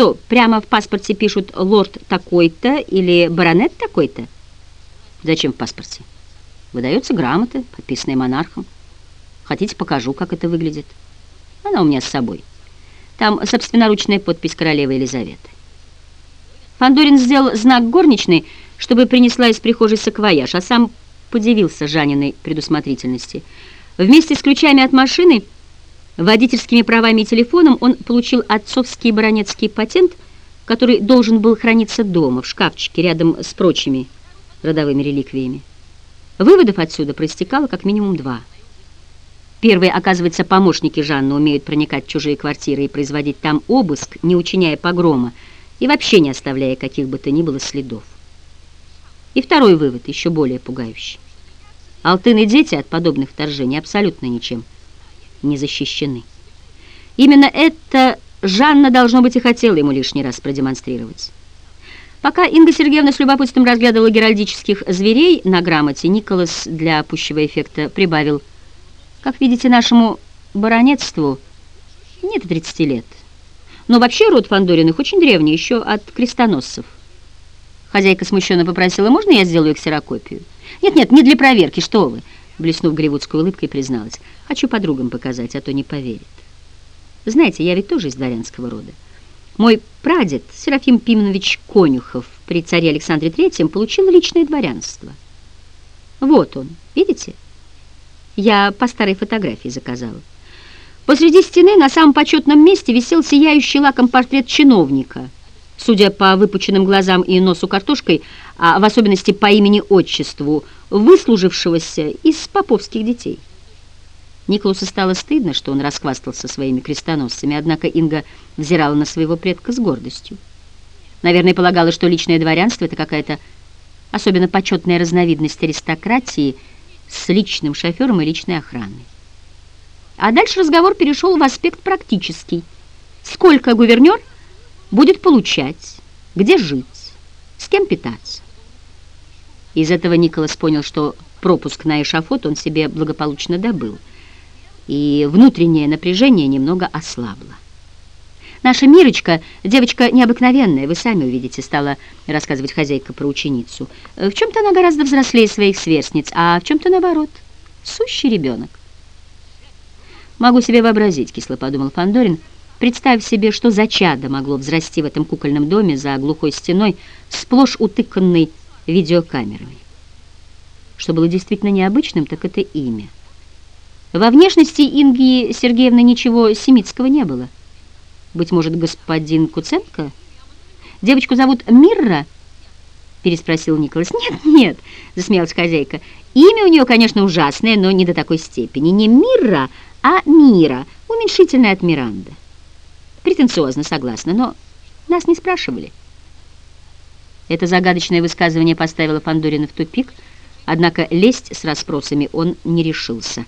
Что, прямо в паспорте пишут «лорд такой-то» или «баронет такой-то»? Зачем в паспорте? Выдается грамота, подписанная монархом. Хотите, покажу, как это выглядит. Она у меня с собой. Там собственноручная подпись королевы Елизаветы. Фандорин сделал знак горничной, чтобы принесла из прихожей саквояж, а сам подивился Жаниной предусмотрительности. Вместе с ключами от машины, водительскими правами и телефоном он получил отцовский баронетский патент, который должен был храниться дома, в шкафчике, рядом с прочими родовыми реликвиями. Выводов отсюда проистекало как минимум два. Первые, оказывается, помощники Жанны умеют проникать в чужие квартиры и производить там обыск, не учиняя погрома, и вообще не оставляя каких бы то ни было следов. И второй вывод, еще более пугающий. Алтын и дети от подобных вторжений абсолютно ничем не защищены. Именно это Жанна, должно быть, и хотела ему лишний раз продемонстрировать. Пока Инга Сергеевна с любопытством разглядывала геральдических зверей на грамоте, Николас для пущего эффекта прибавил, «Как видите, нашему баронетству нет и 30 лет. Но вообще род Фандориных очень древний, еще от крестоносцев». Хозяйка смущенно попросила, «Можно я сделаю ксерокопию?» «Нет-нет, не для проверки, что вы!» Блеснув голливудской улыбкой, призналась. «Хочу подругам показать, а то не поверят. Знаете, я ведь тоже из дворянского рода. Мой прадед, Серафим Пимнович Конюхов, при царе Александре III получил личное дворянство. Вот он, видите? Я по старой фотографии заказала. Посреди стены на самом почетном месте висел сияющий лаком портрет чиновника. Судя по выпученным глазам и носу картошкой, а в особенности по имени-отчеству, выслужившегося из поповских детей. Николасу стало стыдно, что он расхвастался своими крестоносцами, однако Инга взирала на своего предка с гордостью. Наверное, полагала, что личное дворянство — это какая-то особенно почетная разновидность аристократии с личным шофером и личной охраной. А дальше разговор перешел в аспект практический. Сколько гувернер будет получать, где жить, с кем питаться? Из этого Николас понял, что пропуск на эшафот он себе благополучно добыл — и внутреннее напряжение немного ослабло. «Наша Мирочка, девочка необыкновенная, вы сами увидите», стала рассказывать хозяйка про ученицу. «В чем-то она гораздо взрослее своих сверстниц, а в чем-то наоборот. Сущий ребенок». «Могу себе вообразить», — кисло подумал Фандорин, «представь себе, что за чадо могло взрасти в этом кукольном доме за глухой стеной, сплошь утыканной видеокамерами». Что было действительно необычным, так это имя — во внешности Инги Сергеевны ничего семитского не было. Быть может, господин Куценко? Девочку зовут Мирра? Переспросил Николас. Нет, нет, засмеялась хозяйка. Имя у нее, конечно, ужасное, но не до такой степени. Не Мирра, а Мира, уменьшительная от Миранда. Претенциозно, согласна, но нас не спрашивали. Это загадочное высказывание поставило Фандорина в тупик, однако лезть с расспросами он не решился.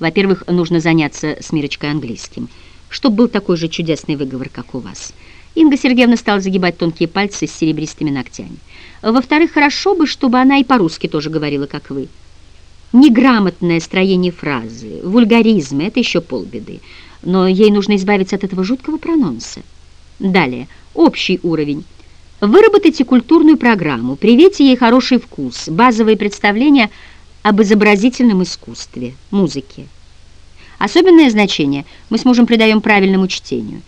Во-первых, нужно заняться с Мирочкой английским, чтобы был такой же чудесный выговор, как у вас. Инга Сергеевна стала загибать тонкие пальцы с серебристыми ногтями. Во-вторых, хорошо бы, чтобы она и по-русски тоже говорила, как вы. Неграмотное строение фразы, вульгаризмы — это еще полбеды. Но ей нужно избавиться от этого жуткого прононса. Далее, общий уровень. Выработайте культурную программу, привейте ей хороший вкус, базовые представления — об изобразительном искусстве, музыке. Особенное значение мы с мужем придаем правильному чтению.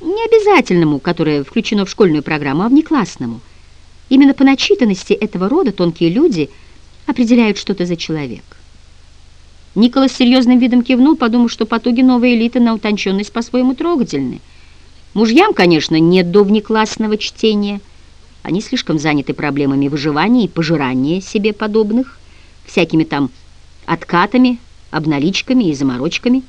Не обязательному, которое включено в школьную программу, а внеклассному. Именно по начитанности этого рода тонкие люди определяют что-то за человек. Николас с серьезным видом кивнул, подумав, что потуги новой элиты на утонченность по-своему трогательны. Мужьям, конечно, нет до внеклассного чтения. Они слишком заняты проблемами выживания и пожирания себе подобных всякими там откатами, обналичками и заморочками.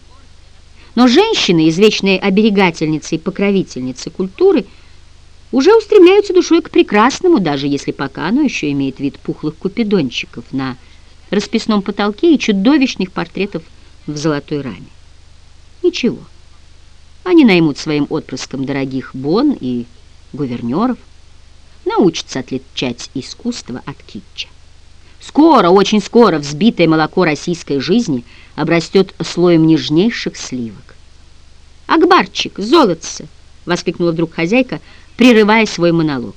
Но женщины, извечные оберегательницы и покровительницы культуры, уже устремляются душой к прекрасному, даже если пока оно еще имеет вид пухлых купидончиков на расписном потолке и чудовищных портретов в золотой раме. Ничего. Они наймут своим отпрыском дорогих бон и гувернеров, научатся отличать искусство от китча. Скоро, очень скоро взбитое молоко российской жизни обрастет слоем нежнейших сливок. Акбарчик, золотце, — воскликнула вдруг хозяйка, прерывая свой монолог.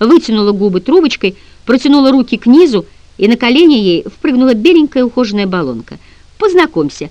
Вытянула губы трубочкой, протянула руки к низу, и на колени ей впрыгнула беленькая ухоженная баллонка. «Познакомься,